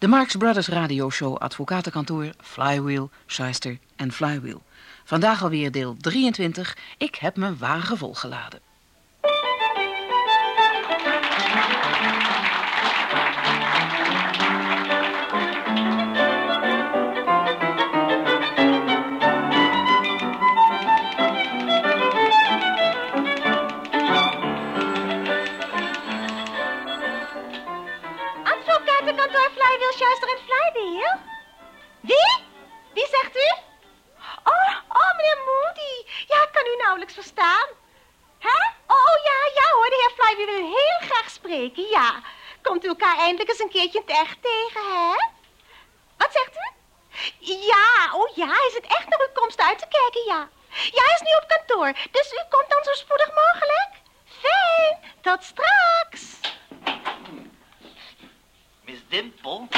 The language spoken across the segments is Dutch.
De Marx Brothers radioshow advocatenkantoor Flywheel, Shyster en Flywheel. Vandaag alweer deel 23. Ik heb mijn wagen volgeladen. Wie? Wie zegt u? Oh, oh, meneer Moody. Ja, ik kan u nauwelijks verstaan. Hè? Oh, ja, ja hoor, de heer Flywheel wil heel graag spreken, ja. Komt u elkaar eindelijk eens een keertje in het echt tegen, hè? Wat zegt u? Ja, oh ja, hij zit echt naar uw komst uit te kijken, ja. Ja, hij is nu op kantoor, dus u komt dan zo spoedig mogelijk. Fijn, tot straks. Miss Dimpel?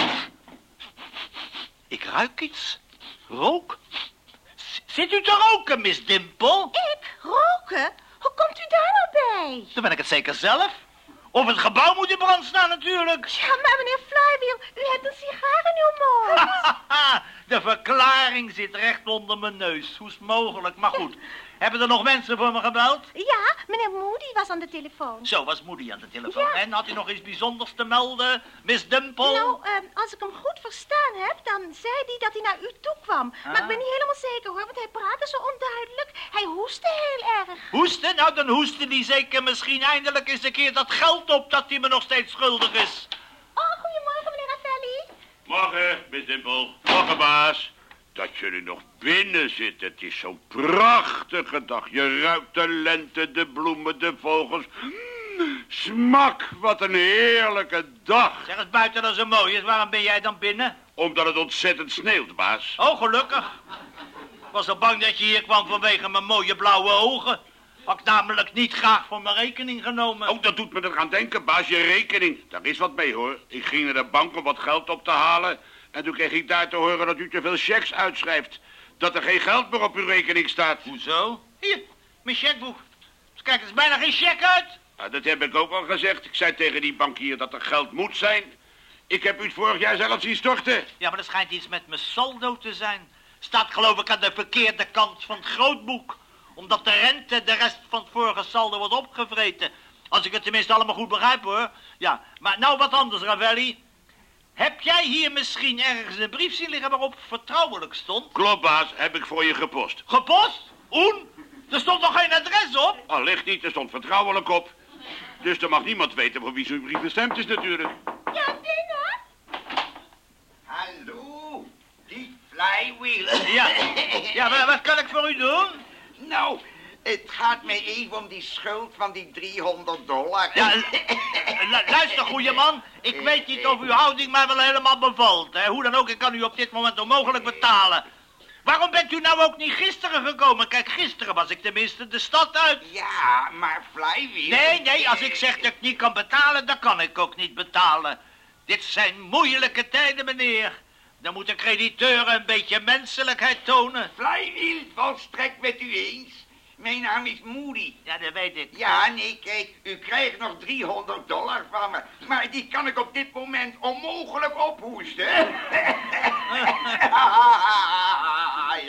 Ik ruik iets. Rook? Z- Zit u te roken, Miss Dimpel? Ik? Roken? Hoe komt u daar nou bij? Dan ben ik het zeker zelf. Of het gebouw moet in brand staan natuurlijk. Ja, maar meneer Flywheel, u hebt een sigaar in uw mond. De verklaring zit recht onder mijn neus. Hoe is het mogelijk? Maar goed. Hebben er nog mensen voor me gebeld? Ja, meneer Moody was aan de telefoon. Zo was Moody aan de telefoon. Ja. En had u nog iets bijzonders te melden, Miss Dimpel? Nou, ehm, als ik hem goed verstaan heb, dan zei hij dat hij naar u toe kwam. Maar ik ben niet helemaal zeker hoor, want hij praatte zo onduidelijk. Hij hoestte heel erg. Hoesten? Nou, dan hoesten die zeker misschien eindelijk eens een keer dat geld op dat hij me nog steeds schuldig is. Oh, goedemorgen meneer Ravelli. Morgen, Miss Dimpel. Morgen, baas. Dat jullie nog binnen zitten. Het is zo'n prachtige dag. Je ruikt de lente, de bloemen, de vogels. Mm, Smak, wat een heerlijke dag. Zeg het buiten dat zo mooi is, waarom ben jij dan binnen? Omdat het ontzettend sneeuwt, baas. Oh, gelukkig. Ik was al bang dat je hier kwam vanwege mijn mooie blauwe ogen. Had ik namelijk niet graag voor mijn rekening genomen. Ook dat doet me er aan denken, baas. Je rekening. Daar is wat mee, hoor. Ik ging naar de bank om wat geld op te halen. En toen kreeg ik daar te horen dat u te veel checks uitschrijft. Dat er geen geld meer op uw rekening staat. Hoezo? Hier, mijn checkboek. Dus kijk, er is bijna geen check uit. Dat heb ik ook al gezegd. Ik zei tegen die bankier dat er geld moet zijn. Ik heb u het vorig jaar zelf zien storten. Ja, maar er schijnt iets met mijn saldo te zijn. Staat geloof ik aan de verkeerde kant van het grootboek. Omdat de rente de rest van het vorige saldo wordt opgevreten. Als ik het tenminste allemaal goed begrijp hoor. Ja, maar nou wat anders, Ravelli. Heb jij hier misschien ergens een brief zien liggen waarop vertrouwelijk stond? Klopt, baas. Heb ik voor je gepost. Gepost? Oen? Er stond nog geen adres op? Allicht niet, er stond vertrouwelijk op. Dus er mag niemand weten voor wie zo'n brief bestemd is natuurlijk. Ja, binnen. Hallo, die flywheel. Ja. Ja, maar wat kan ik voor u doen? Nou, het gaat mij even om die schuld van die 300 dollar. Ja, lu- luister, goeie man. Ik weet niet of uw houding mij wel helemaal bevalt. Hè. Hoe dan ook, ik kan u op dit moment onmogelijk betalen. Waarom bent u nou ook niet gisteren gekomen? Kijk, gisteren was ik tenminste de stad uit. Ja, maar flywheel... Nee, nee, als ik zeg dat ik niet kan betalen, dan kan ik ook niet betalen. Dit zijn moeilijke tijden, meneer. Dan moeten crediteuren een beetje menselijkheid tonen. Flywheel, volstrekt met u eens. Mijn naam is Moody. Ja, dat weet ik. Ja, nee, kijk, u krijgt nog 300 dollar van me. Maar die kan ik op dit moment onmogelijk ophoesten.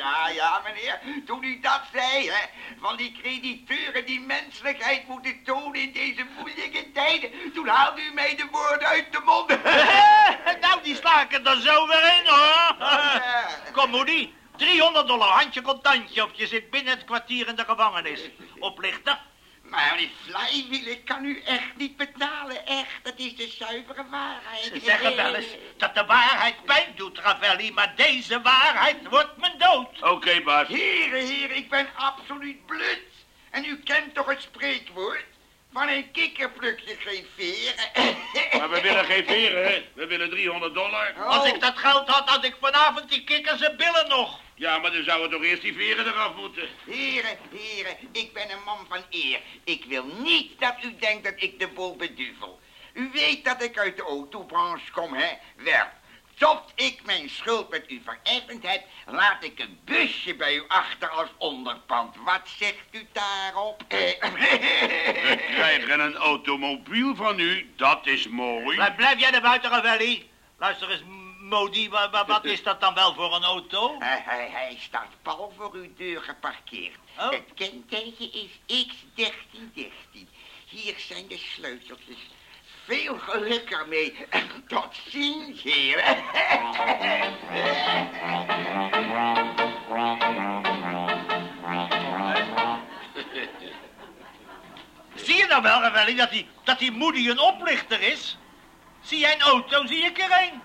ja, ja, meneer. Toen u dat zei, hè, van die crediteuren die menselijkheid moeten tonen in deze moeilijke tijden, toen haalde u mij de woorden uit de mond. nou, die sla ik er dan zo weer in, hoor. Kom, Moody. 300 dollar, handje contantje, of je zit binnen het kwartier in de gevangenis. Oplichter. Maar die flywheel, ik kan u echt niet betalen, echt. Dat is de zuivere waarheid. Ze zeggen wel eens dat de waarheid pijn doet, Ravelli, maar deze waarheid wordt mijn dood. Oké, baas. Heren, heren, ik ben absoluut blut. En u kent toch het spreekwoord? Van een kikker pluk je geen veren. Maar we willen geen veren, hè. We willen 300 dollar. Als ik dat geld had, had ik vanavond die kikkers en billen nog. Ja, maar dan zouden toch eerst die veren eraf moeten. Heren, heren, ik ben een man van eer. Ik wil niet dat u denkt dat ik de boel beduvel. U weet dat ik uit de autobranche kom, hè? Wel, tot ik mijn schuld met u vereffend heb, laat ik een busje bij u achter als onderpand. Wat zegt u daarop? We krijgen een automobiel van u. Dat is mooi. Maar blijf jij naar buiten, Ravelli. Luister eens, Modi, wa- wa- wat is dat dan wel voor een auto? Hij, hij, hij staat pal voor uw deur geparkeerd. Oh. Het kenteken is X1313. Hier zijn de sleuteltjes. Veel geluk ermee. En tot ziens, heren. Zie je nou wel, Ravelli, dat die, dat die Moody een oplichter is? Zie jij een auto, zie ik er een.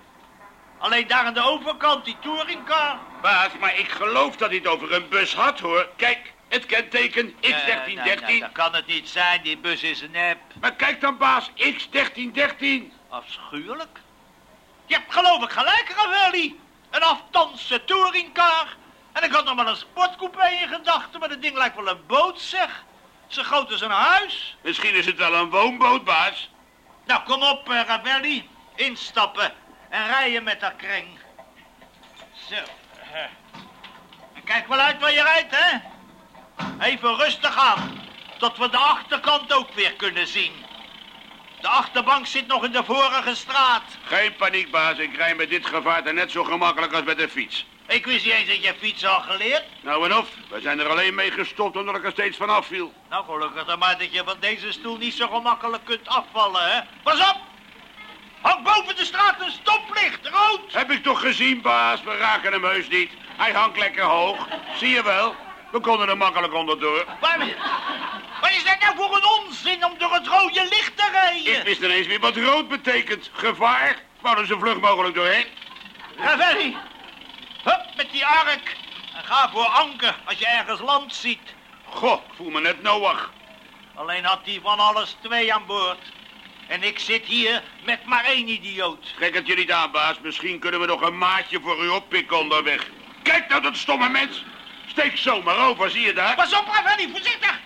Alleen daar aan de overkant, die touringcar. Baas, maar ik geloof dat hij het over een bus had, hoor. Kijk, het kenteken Eh, X1313. nou, nou, dat kan het niet zijn, die bus is een nep. Maar kijk dan, baas, X1313. Afschuwelijk. Je hebt geloof ik gelijk, Ravelli. Een aftanse touringcar. En ik had nog wel een sportcoupé in gedachten, maar dat ding lijkt wel een boot, zeg. Zo groot als een huis. Misschien is het wel een woonboot, baas. Nou, kom op, eh, Ravelli. Instappen en rijden met dat kring. Zo. eh. En kijk wel uit waar je rijdt, hè. Even rustig aan, tot we de achterkant ook weer kunnen zien. De achterbank zit nog in de vorige straat. Geen paniek, baas. Ik rij met dit gevaarte net zo gemakkelijk als met de fiets. Ik wist niet eens dat je fietsen al geleerd. Nou en of, we zijn er alleen mee gestopt omdat ik er steeds van afviel. Nou, gelukkig dan maar dat je van deze stoel niet zo gemakkelijk kunt afvallen, hè. Pas op! Hang boven de straat een stoplicht, rood! Heb ik toch gezien, baas? We raken hem heus niet. Hij hangt lekker hoog. Zie je wel? We konden er makkelijk onderdoor. Waar, wat is dat nou voor een onzin om door het rode licht te rijden? Ik wist ineens weer wat rood betekent. Gevaar. Ik wou er zo vlug mogelijk doorheen. Ravelli, hup met die ark. En ga voor anker als je ergens land ziet. Goh, ik voel me net Noach. Alleen had hij van alles twee aan boord. En ik zit hier met maar één idioot. Trek het je niet aan, baas. Misschien kunnen we nog een maatje voor u oppikken onderweg. Kijk nou dat stomme mens. Steek zomaar over, zie je daar? Pas op, Ravelli, voorzichtig!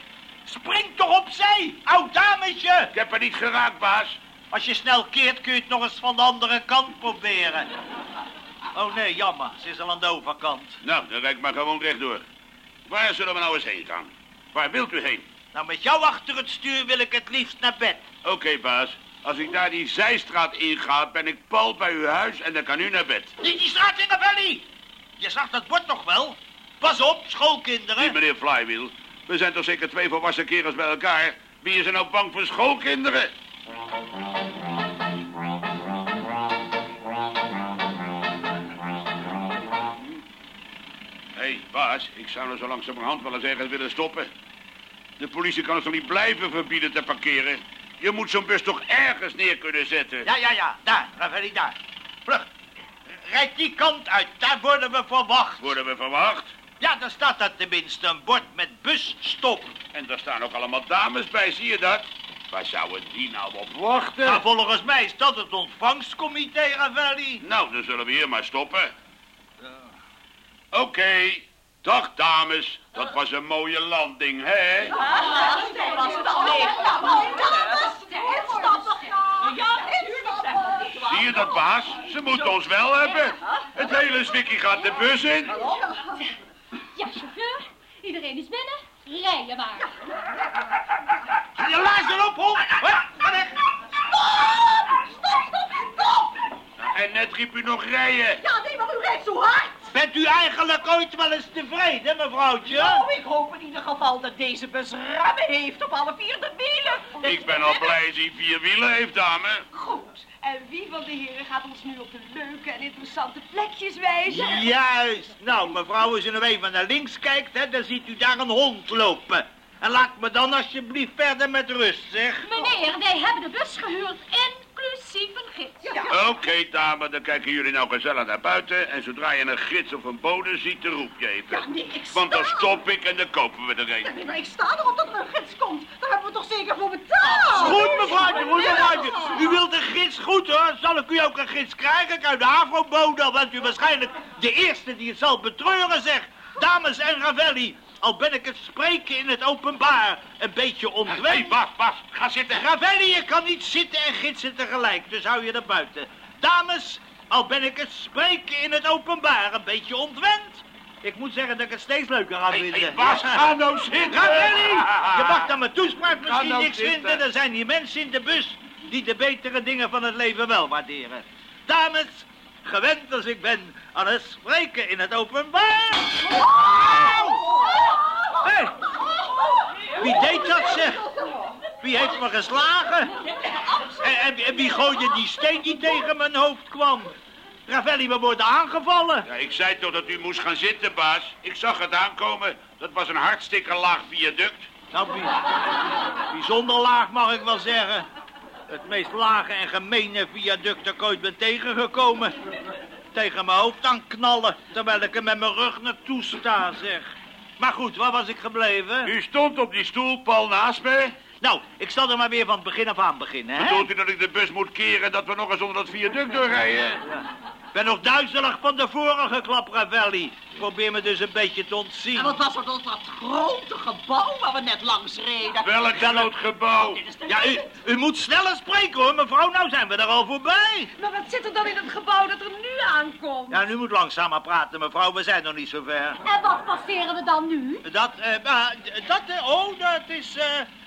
Spring toch opzij, oud dametje! Ik heb haar niet geraakt, baas. Als je snel keert kun je het nog eens van de andere kant proberen. Oh nee, jammer, ze is al aan de overkant. Nou, dan rijd ik maar gewoon rechtdoor. Waar zullen we nou eens heen gaan? Waar wilt u heen? Nou, met jou achter het stuur wil ik het liefst naar bed. Oké, baas. Als ik daar die zijstraat inga, ben ik pal bij uw huis en dan kan u naar bed. Niet die straat in de valley! Je zag dat bord nog wel? Pas op, schoolkinderen. Niet meneer Flywheel. We zijn toch zeker twee volwassen kerels bij elkaar. Wie is er nou bang voor schoolkinderen? Hé, hey, baas, ik zou nou zo langzamerhand wel eens ergens willen stoppen. De politie kan ons toch niet blijven verbieden te parkeren? Je moet zo'n bus toch ergens neer kunnen zetten? Ja, ja, ja, daar, Ravelli, daar. Vlug. Rijd die kant uit, daar worden we verwacht. Worden we verwacht? Ja, daar staat daar tenminste een bord met busstop. En daar staan ook allemaal dames bij, zie je dat? Waar zouden die nou op wachten? Nou, volgens mij is dat het ontvangstcomité, Ravelli. Nou, dan zullen we hier maar stoppen. Oké. Dag, dames. Dat was een mooie landing, hè? Zie je dat, baas? Ze moeten ons wel hebben. Het hele zwikkie gaat de bus in. Ja, chauffeur. Iedereen is binnen. Rijden maar. Je luister op, hond. Hup, ga weg. En net riep u nog rijden. Ja, nee, maar u rijdt zo hard. Bent u eigenlijk ooit wel eens tevreden, mevrouwtje? Nou, ik hoop in ieder geval dat deze bus rammen heeft op alle vier de wielen. Ik ben al blij dat hij vier wielen heeft, dame. Goed. En wie van de heren gaat ons nu op de leuke en interessante plekjes wijzen? Juist. Nou, mevrouw, als u nou even naar links kijkt, hè, dan ziet u daar een hond lopen. En laat me dan alsjeblieft verder met rust, zeg. Meneer, wij hebben de bus gehuurd, inclusief een gids. Oké, dame, dan kijken jullie nou gezellig naar buiten. En zodra je een gids of een bode ziet, dan roep je even. Ja, nee, ik Want dan stop ik en dan kopen we er een. Nee, maar ik sta erop dat er een gids komt. Daar hebben we toch zeker voor betaald? Goed, mevrouwtje, goed, mevrouwtje. U wilt een gids goed, hoor. Zal ik u ook een gids krijgen? Ik uit de Afro-bode, dan bent u waarschijnlijk de eerste die het zal betreuren, zeg. Dames en Ravelli, al ben ik het spreken in het openbaar een beetje ontwend. Bas, Bas, ga zitten. Ravelli, je kan niet zitten en gidsen tegelijk, dus hou je er buiten. Dames, al ben ik het spreken in het openbaar een beetje ontwend. Ik moet zeggen dat ik het steeds leuker ga vinden. hé, Bas, ga nou zitten. Ravelli, je mag dan mijn toespraak misschien nou niks zitten. vinden. Er zijn die mensen in de bus die de betere dingen van het leven wel waarderen. Dames, gewend als ik ben aan het spreken in het openbaar. Hé, wie deed dat, zeg? Wie heeft me geslagen? En, en, en wie gooide die steen die tegen mijn hoofd kwam? Ravelli, we worden aangevallen. Ja, ik zei toch dat u moest gaan zitten, baas. Ik zag het aankomen. Dat was een hartstikke laag viaduct. Nou, bij- bijzonder laag mag ik wel zeggen. Het meest lage en gemene viaduct dat ik ooit ben tegengekomen. Tegen mijn hoofd aan knallen, terwijl ik er met mijn rug naartoe sta, zeg. Maar goed, waar was ik gebleven? U stond op die stoel, Paul, naast me. Nou, ik zal er maar weer van het begin af aan beginnen, hè? Bedoelt u dat ik de bus moet keren dat we nog eens onder dat viaduct doorrijden? Ik ben nog duizelig van de vorige klap, Ravelli. Probeer me dus een beetje te ontzien. En wat was dan dat grote gebouw waar we net langs reden? Welk groot gebouw? Ja, u, u moet sneller spreken, hoor, mevrouw. Nou zijn we er al voorbij. Maar wat zit er dan in het gebouw dat er nu aankomt? Ja, nu moet langzamer praten, mevrouw. We zijn nog niet zo ver. En wat passeren we dan nu? Dat, eh, dat, eh, oh, dat is eh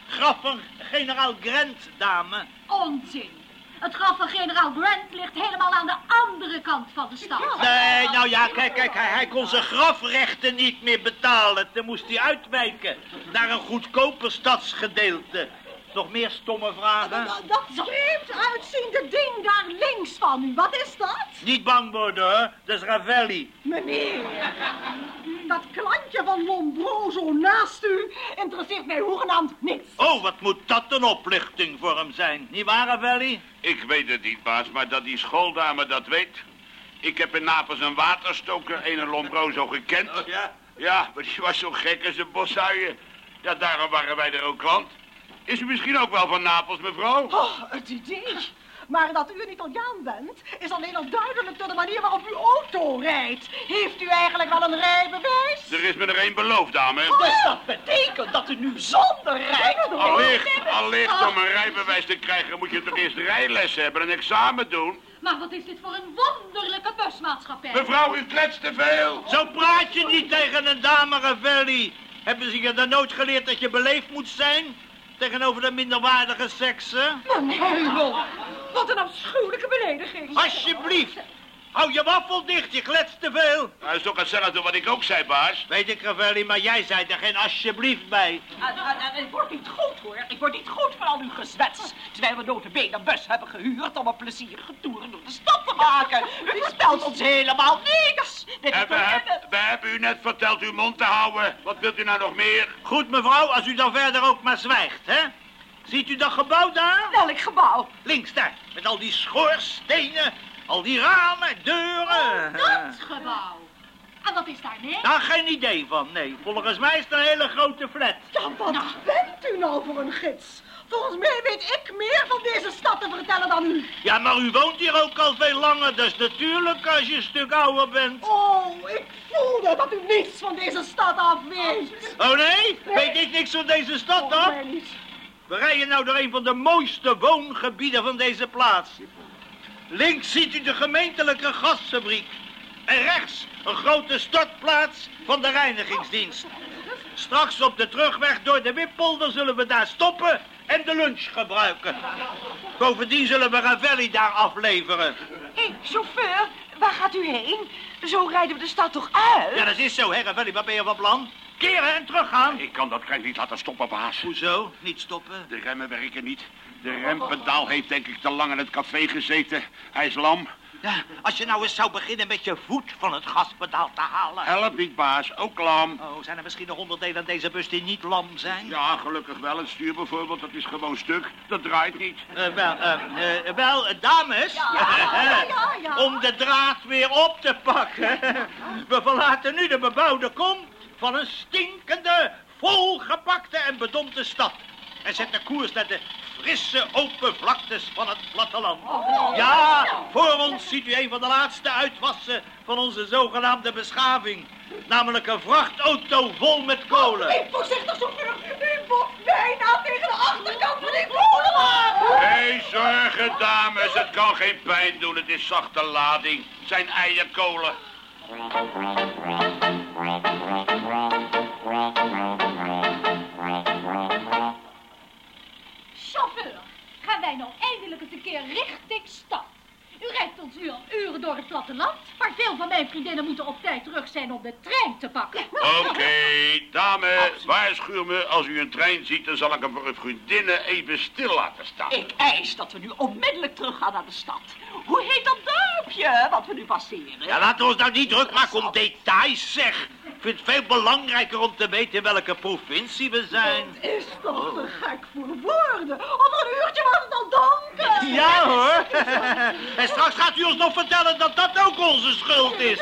graf van generaal Grant, dame. Onzin. Het graf van generaal Grant ligt helemaal aan de andere kant van de stad. Nee, nou ja, kijk, kijk, hij, hij kon zijn grafrechten niet meer betalen. Dan moest hij uitwijken naar een goedkoper stadsgedeelte. Nog meer stomme vragen? Dat vreemd uitziende ding daar links van u, wat is dat? Niet bang worden, hoor. Dat is Ravelli. Meneer, dat klantje van Lombroso naast u interesseert mij hoegenaamd niks. Oh, wat moet dat een oplichting voor hem zijn. Niet waar, Ravelli? Ik weet het niet, baas, maar dat die schooldame dat weet. Ik heb in Napels een waterstoker, een Lombroso, gekend. Oh, ja? Ja, maar die was zo gek als een boshuien. Ja, daarom waren wij er ook klant. Is u misschien ook wel van Napels, mevrouw? Oh, het idee. Maar dat u een Italiaan bent, is alleen al duidelijk door de manier waarop uw auto rijdt. Heeft u eigenlijk wel een rijbewijs? Er is me er één beloofd, dame. Dus dat betekent dat u nu zonder rijdt? Allicht, allicht, om een rijbewijs te krijgen moet je toch eerst rijles hebben en een examen doen. Maar wat is dit voor een wonderlijke busmaatschappij? Mevrouw, u kletst te veel. Zo praat je niet tegen een dame, Ravelli. Hebben ze je dan nooit geleerd dat je beleefd moet zijn? Tegenover de minderwaardige seksen? Mijn hemel, wat een afschuwelijke belediging. Alsjeblieft. Hou je waffel dicht, je kletst te veel. Dat is toch hetzelfde wat ik ook zei, baas. Weet ik, Ravelli, maar jij zei er geen alsjeblieft bij. Ik word niet goed hoor, ik word niet goed van al uw gezwets. Terwijl we notabene een bus hebben gehuurd om een plezierige toer door de stad te maken. U vertelt ons helemaal niks. Dit is we, toch- heb- we hebben u net verteld uw mond te houden. Wat wilt u nou nog meer? Goed, mevrouw, als u dan verder ook maar zwijgt, hè? Ziet u dat gebouw daar? Welk gebouw? Links daar, met al die schoorstenen, al die ramen, deuren. Dat gebouw. En wat is daar, nee? Daar geen idee van, nee. Volgens mij is het een hele grote flat. Ja, wat bent u nou voor een gids? Volgens mij weet ik meer van deze stad te vertellen dan u. Ja, maar u woont hier ook al veel langer, dus natuurlijk als je een stuk ouder bent. Oh, ik voelde dat u niets van deze stad af weet. Oh nee? Weet ik niks van deze stad Volgens dan? niet. We rijden nou door een van de mooiste woongebieden van deze plaats. Links ziet u de gemeentelijke gasfabriek. En rechts een grote stortplaats van de reinigingsdienst. Straks op de terugweg door de Wippolder zullen we daar stoppen en de lunch gebruiken. Bovendien zullen we Ravelli daar afleveren. Hé, chauffeur, waar gaat u heen? Zo rijden we de stad toch uit? Ja, dat is zo, hè, Ravelli. Wat ben je van plan? Keren en teruggaan. Ik kan dat krijg niet laten stoppen, baas. Hoezo? Niet stoppen? De remmen werken niet. De rempedaal heeft denk ik te lang in het café gezeten. Hij is lam. Ja, als je nou eens zou beginnen met je voet van het gaspedaal te halen. Help niet, baas. Ook lam. Oh, zijn er misschien nog onderdelen aan deze bus die niet lam zijn? Ja, gelukkig wel. Het stuur bijvoorbeeld, dat is gewoon stuk. Dat draait niet. Eh, wel, eh, eh, wel, dames. ja, ja. Om de draad weer op te pakken. We verlaten nu de bebouwde kom van een stinkende, volgepakte en bedompte stad. En zetten koers naar de frisse open vlaktes van het platteland. Ja, voor ons ziet u een van de laatste uitwassen van onze zogenaamde beschaving. Namelijk een vrachtauto vol met kolen. Ik voorzichtig, chauffeur. U botst bijna tegen de achterkant van die kolenwagen. Geen zorgen, dames. Het kan geen pijn doen. Het is zachte lading. Het zijn eierkolen. Chauffeur, gaan wij nou eindelijk eens een keer richting stad? U rijdt ons uur, uren door het platteland. Maar veel van mijn vriendinnen moeten op tijd terug zijn om de trein te pakken. Oké, dame, waarschuw me. Als u een trein ziet, dan zal ik hem voor uw vriendinnen even stil laten staan. Ik eis dat we nu onmiddellijk teruggaan naar de stad. Hoe heet dat dorpje wat we nu passeren? Ja, laten we ons nou niet druk maken om details, zeg. Ik vind het veel belangrijker om te weten in welke provincie we zijn. is toch te gek voor woorden. Over een uurtje was het al donker. Ja hoor. en straks gaat u ons nog vertellen dat dat ook onze schuld is.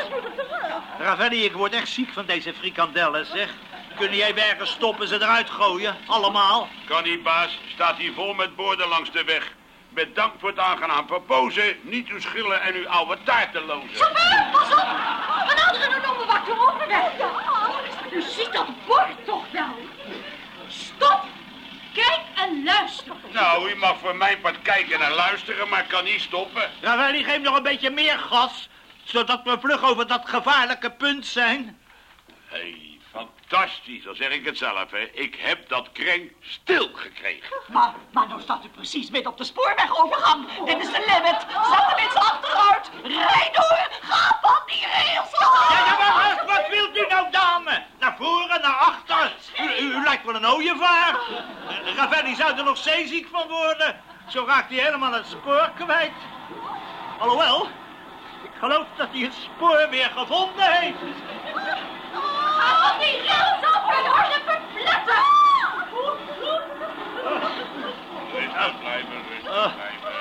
Ravelli, ik word echt ziek van deze frikandellen, zeg. Kunnen jij ergens stoppen ze eruit gooien? Allemaal? Kan niet, baas. Staat hier vol met borden langs de weg. Met dank voor het aangenaam verpozen. Niet uw schillen en uw oude taartenlozen. Chauffeur, pas op! Onderweg. U ziet dat bord toch wel? Stop! Kijk en luister. Nou, u mag voor mijn part kijken en luisteren, maar kan niet stoppen. Ravelli, geef nog een beetje meer gas. Zodat we vlug over dat gevaarlijke punt zijn. Hé, hey, fantastisch. Dan zeg ik het zelf, hè. Ik heb dat kreng stil gekregen. Maar, maar nou staat u precies midden op de spoorwegovergang. Dit is de limit. Zet de mensen achteruit. Rijd door. Ga van die rails af. Ja, ja, maar wat, wat wilt u nou, dame? Naar voren, naar achter? U, u, u lijkt wel een ooievaar. Eh, Ravelli zou er nog zeeziek van worden. Zo raakt hij helemaal het spoor kwijt. Alhoewel, ik geloof dat hij het spoor weer gevonden heeft. Van die rails af en horde verpletten! Rustig uitblijven, rustig Ah. blijven.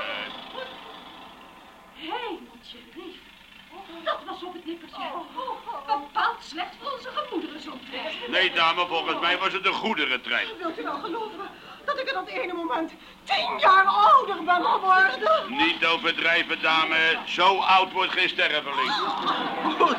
Hemeltje lief. Dat was op het nippertje. Bepaald slecht voor onze. Nee, dame, volgens mij was het een goederentrein. Wilt u wel geloven dat ik in dat ene moment tien jaar ouder ben geworden? Niet overdrijven, dame. Zo oud wordt geen sterveling. Goed,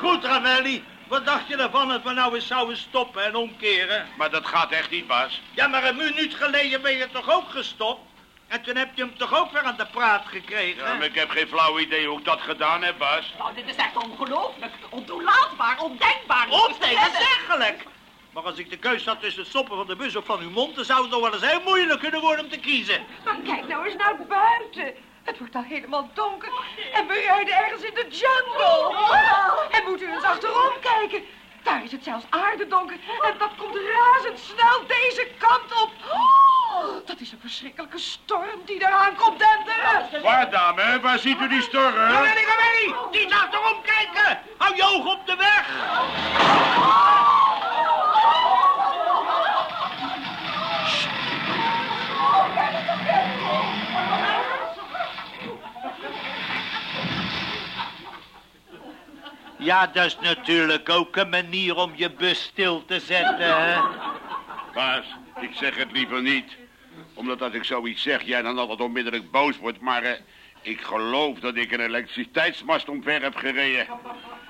goed, Ravelli. Wat dacht je ervan dat we nou eens zouden stoppen en omkeren? Maar dat gaat echt niet, baas. Ja, maar een minuut geleden ben je toch ook gestopt? En toen heb je hem toch ook weer aan de praat gekregen? Ja, maar ik heb geen flauw idee hoe ik dat gedaan heb, baas. Nou, dit is echt ongelooflijk. Ontoelaatbaar, ondenkbaar. Ontegenzeggelijk! Maar als ik de keus had tussen het stoppen van de bus of van uw mond... dan zou het nog wel eens heel moeilijk kunnen worden om te kiezen. Maar kijk nou eens naar buiten. Het wordt al helemaal donker en we rijden ergens in de jungle. En moet u eens achterom kijken. Daar is het zelfs aardedonker en dat komt razendsnel deze kant op. Oh, dat is een verschrikkelijke storm die eraan komt denderen. Waar, dame? Waar ziet u die storm? Ravelli, Ravelli! Niet achterom kijken! Hou je oog op de weg! Ja, dat is natuurlijk ook een manier om je bus stil te zetten, hè? Baas, ik zeg het liever niet. Omdat als ik zoiets zeg, jij dan altijd onmiddellijk boos wordt. Maar eh, ik geloof dat ik een elektriciteitsmast omver heb gereden.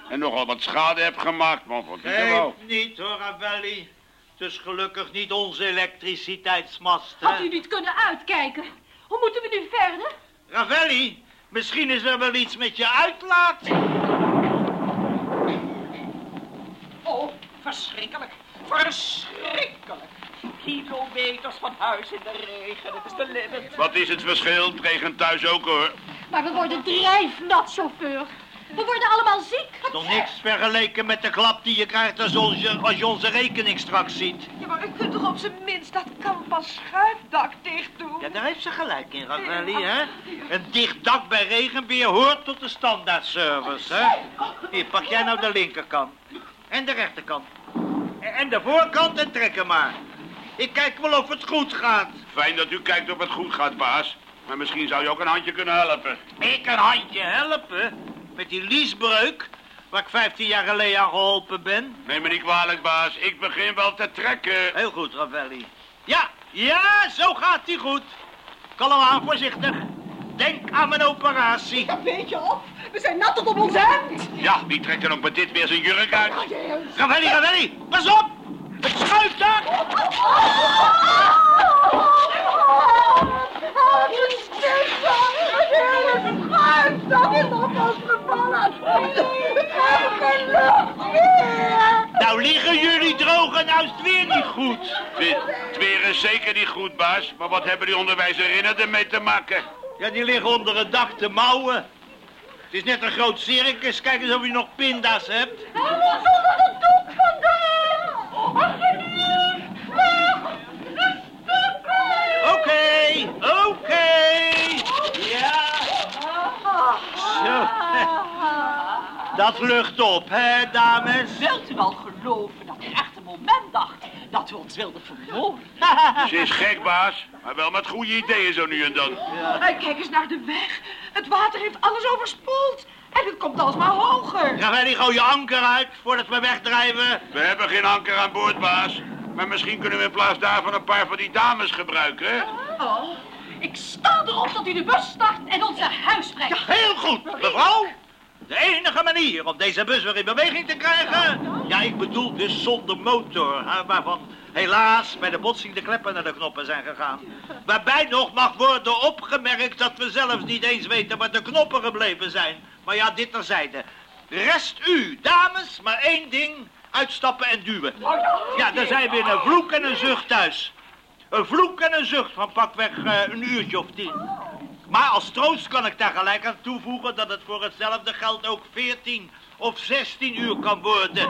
En nogal wat schade heb gemaakt, man. Wat? Geef niet, hoor, Ravelli. Het is gelukkig niet onze elektriciteitsmast, hè? Had u niet kunnen uitkijken? Hoe moeten we nu verder? Ravelli, misschien is er wel iets met je uitlaat. Oh, verschrikkelijk. Verschrikkelijk. Kilometers van huis in de regen. Het is de limit. Wat is het verschil? Het regent thuis ook, hoor. Maar we worden drijfnat, chauffeur. We worden allemaal ziek. Nog niks vergeleken met de klap die je krijgt als, onze, als je onze rekening straks ziet. Ja, maar u kunt toch op zijn minst dat canvas schuifdak dicht doen? Ja, daar heeft ze gelijk in, Ravelli, hè? Een dicht dak bij regenweer hoort tot de standaardservice, hè? Hier, pak jij nou de linkerkant. En de rechterkant. En de voorkant en trek hem maar. Ik kijk wel of het goed gaat. Fijn dat u kijkt of het goed gaat, baas. Maar misschien zou je ook een handje kunnen helpen. Ik een handje helpen? Met die liesbreuk, waar ik 15 jaar geleden aan geholpen ben. Neem me niet kwalijk, baas. Ik begin wel te trekken. Heel goed, Ravelli. Ja, ja, zo gaat die goed. Kalm aan, voorzichtig. Denk aan mijn operatie. Een beetje op. We zijn nat tot op ons hemd. Ja, wie trekt er ook met dit weer zijn jurk uit? Ravelli, Ravelli, pas op! Het schuift daar! Nou liggen jullie droog en nou is het weer niet goed. Het weer is zeker niet goed, baas. Maar wat hebben die onderwijzerinnen ermee te maken? Ja, die liggen onder het dak te mouwen. Het is net een groot circus. Kijk eens of je nog pinda's hebt zonder de doek vandaan. Alsjeblieft, weg. Oké, oké. Ja. Zo. Dat lucht op, hè, dames? Wilt u wel geloven dat hij echt een moment dacht dat we ons wilden vermoorden? Ze is gek, baas. Maar wel met goede ideeën zo nu en dan. Eh, Kijk eens naar de weg. Het water heeft alles overspoeld. En het komt alsmaar hoger. Ja, die gooi je anker uit voordat we wegdrijven. We hebben geen anker aan boord, baas. Maar misschien kunnen we in plaats daarvan een paar van die dames gebruiken. Oh, ik sta erop dat u de bus start en ons naar huis brengt. Heel goed, mevrouw. De enige manier om deze bus weer in beweging te krijgen... Ja, ik bedoel dus zonder motor, waarvan helaas bij de botsing de kleppen naar de knoppen zijn gegaan. Waarbij nog mag worden opgemerkt dat we zelfs niet eens weten waar de knoppen gebleven zijn. Maar ja, dit terzijde. Rest u, dames, maar één ding, uitstappen en duwen. Ja, dan zijn we in een vloek en een zucht thuis. Een vloek en een zucht van pakweg eh, een uurtje of tien. Maar als troost kan ik daar gelijk aan toevoegen dat het voor hetzelfde geld ook 14 of 16 uur kan worden.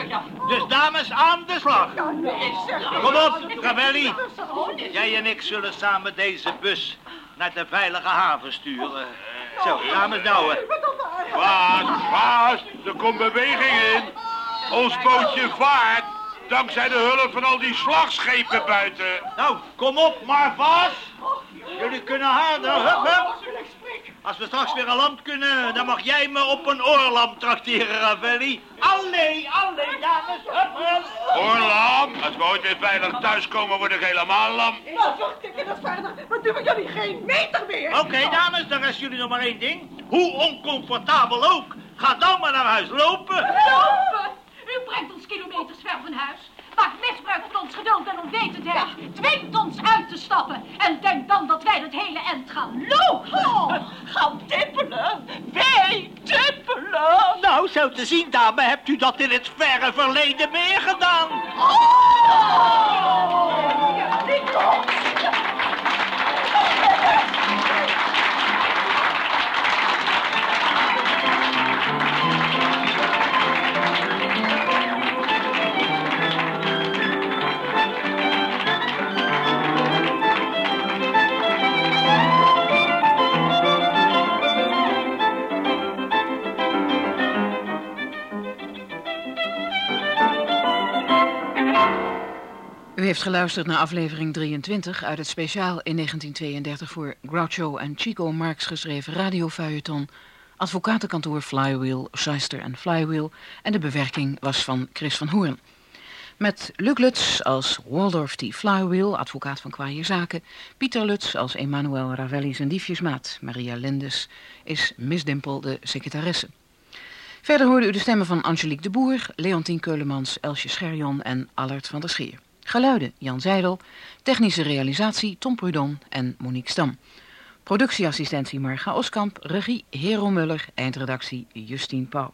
Dus dames, aan de slag. Kom op, Ravelli. Jij en ik zullen samen deze bus naar de veilige haven sturen. Zo, dames douwen. Baas, baas, er komt beweging in. Ons bootje vaart dankzij de hulp van al die slagschepen buiten. Nou, kom op, maar vast. Jullie kunnen harder, hup, hup. Als we straks weer aan land kunnen, dan mag jij me op een oorlam trakteren, Ravelli. Allee, allee, dames, hup, hup. Oorlam, als we ooit weer veilig thuiskomen, word ik helemaal lam. Nou, zo tikken dat verder. Maar duw ik jullie geen meter meer. Oké, dames, dan rest jullie nog maar één ding. Hoe oncomfortabel ook. Ga dan maar naar huis lopen. Lopen! U brengt ons kilometers ver van huis. Maakt misbruik van ons geduld en onwetendheid. Dwingt ons uit te stappen. En denkt dan dat wij het hele end gaan lopen. Gaan tippelen? Wij te zien, dame, hebt u dat in het verre verleden meer gedaan. U heeft geluisterd naar aflevering 23 uit het speciaal in 1932 voor Groucho en Chico Marx geschreven radiofeuilleton Advocatenkantoor Flywheel, Shyster en Flywheel en de bewerking was van Chris van Hoorn. Met Luc Lutz als Waldorf T. Flywheel, advocaat van kwaaie zaken. Pieter Lutz als Emmanuel Ravelli zijn diefjesmaat. Maria Lindes is Miss Dimpel, de secretaresse. Verder hoorde u de stemmen van Angelique de Boer, Leontien Keulemans, Elsje Scherjon en Allard van der Scheer. Geluiden Jan Zijdel, technische realisatie Tom Prudon en Monique Stam. Productieassistentie Marga Oskamp, regie Hero Muller, eindredactie Justine Pauw.